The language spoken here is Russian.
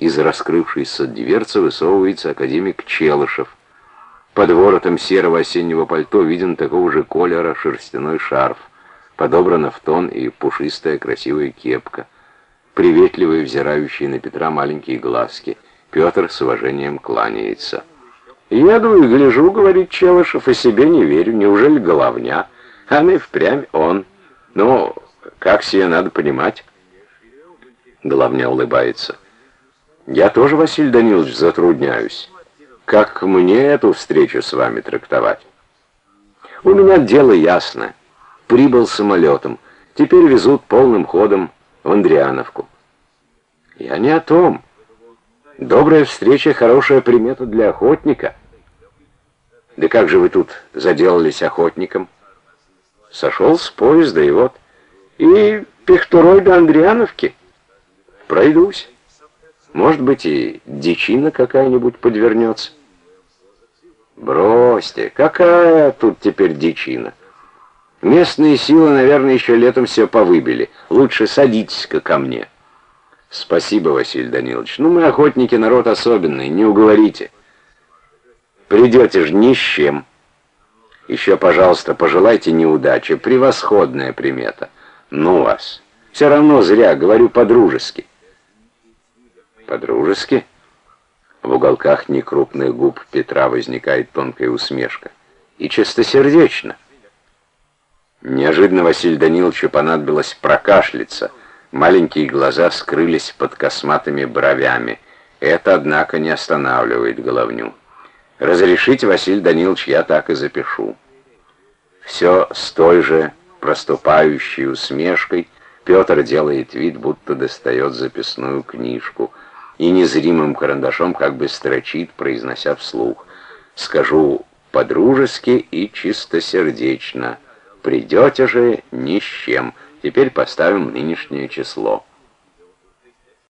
Из раскрывшейся дверцы высовывается академик Челышев. Под воротом серого осеннего пальто виден такого же колера шерстяной шарф. Подобрана в тон и пушистая красивая кепка. Приветливые, взирающие на Петра маленькие глазки. Петр с уважением кланяется. «Еду и гляжу, — говорит Челышев, — и себе не верю. Неужели головня? А мы впрямь он. Ну, как себе надо понимать?» Головня улыбается. «Я тоже, Василий Данилович, затрудняюсь. Как мне эту встречу с вами трактовать?» «У меня дело ясно. Прибыл самолетом. Теперь везут полным ходом в Андриановку». «Я не о том. Добрая встреча — хорошая примета для охотника». «Да как же вы тут заделались охотником?» «Сошел с поезда, и вот...» «И пехтурой до Андриановки?» «Пройдусь». Может быть, и дичина какая-нибудь подвернется. Бросьте, какая тут теперь дичина? Местные силы, наверное, еще летом все повыбили. Лучше садитесь-ка ко мне. Спасибо, Василий Данилович. Ну, мы охотники, народ особенный, не уговорите. Придете же ни с чем. Еще, пожалуйста, пожелайте неудачи. Превосходная примета. Ну вас. Все равно зря, говорю по-дружески. По-дружески? В уголках некрупных губ Петра возникает тонкая усмешка. И чистосердечно. Неожиданно Василию Даниловичу понадобилось прокашляться. Маленькие глаза скрылись под косматыми бровями. Это, однако, не останавливает головню. Разрешите, Василий Данилович, я так и запишу. Все с той же проступающей усмешкой Петр делает вид, будто достает записную книжку — и незримым карандашом как бы строчит, произнося вслух. «Скажу по-дружески и чистосердечно. Придете же ни с чем. Теперь поставим нынешнее число».